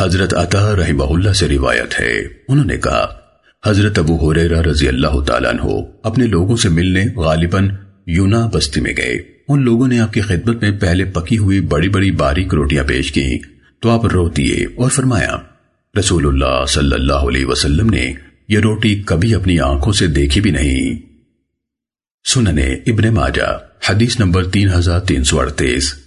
حضرت عطا رحمہ اللہ سے روایت ہے۔ انہوں نے کہا، حضرت ابو حریرہ رضی اللہ تعالیٰ عنہ اپنے لوگوں سے ملنے غالباً یونا بستی میں گئے۔ ان لوگوں نے آپ کی خدمت میں پہلے پکی ہوئی بڑی بڑی باریک روٹیاں پیش کی تو آپ رو دیے اور فرمایا، رسول اللہ صلی اللہ علیہ وسلم نے یہ روٹی کبھی اپنی آنکھوں سے دیکھی بھی نہیں۔ سننے ابن ماجہ، حدیث نمبر تین ہزار تین سو اڑتیس۔